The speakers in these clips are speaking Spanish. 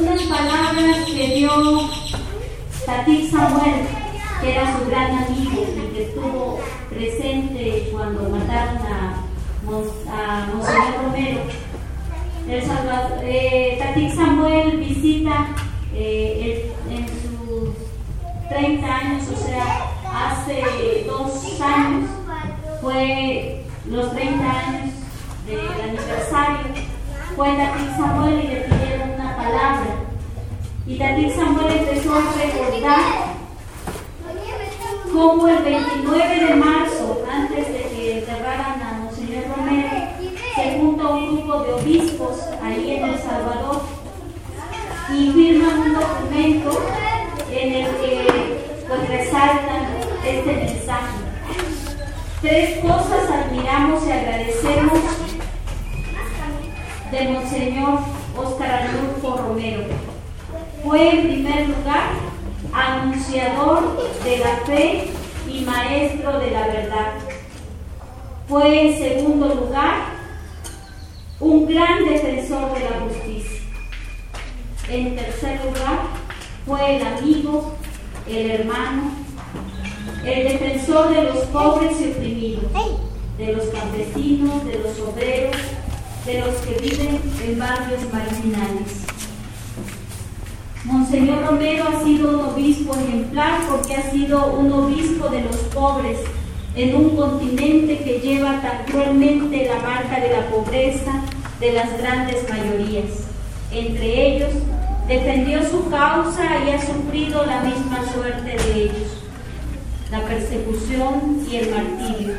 unas palabras que dio Tatik Samuel, que era su gran amigo y que estuvo presente cuando mataron a, a Monseñor Romero. El Salvador, eh, Samuel visita eh, en sus 30 años, o sea, hace dos años, fue los 30 años del aniversario, fue Tatik Samuel y una Y Tatik Samuel empezó a recordar cómo el 29 de marzo, antes de que enterraran a Monseñor Romero, se junta un grupo de obispos ahí en El Salvador y firman un documento en el que pues resaltan este mensaje. Tres cosas admiramos y agradecemos de Monseñor Arnulfo Romero. Fue en primer lugar anunciador de la fe y maestro de la verdad. Fue en segundo lugar un gran defensor de la justicia. En tercer lugar fue el amigo, el hermano, el defensor de los pobres y oprimidos, de los campesinos, de los obreros, de los que viven en barrios marginales. Monseñor Romero ha sido un obispo ejemplar porque ha sido un obispo de los pobres en un continente que lleva tan cruelmente la marca de la pobreza de las grandes mayorías. Entre ellos, defendió su causa y ha sufrido la misma suerte de ellos, la persecución y el martirio.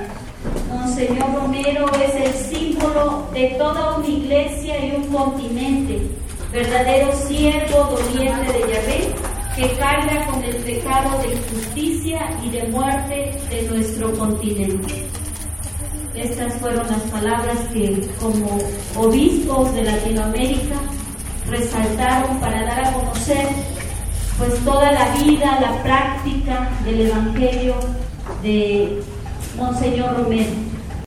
Monseñor Romero es el símbolo de toda una iglesia y un continente verdadero siervo doliente de Yahvé, que carga con el pecado de injusticia y de muerte de nuestro continente. Estas fueron las palabras que como obispos de Latinoamérica resaltaron para dar a conocer pues toda la vida, la práctica del Evangelio de Monseñor Romero.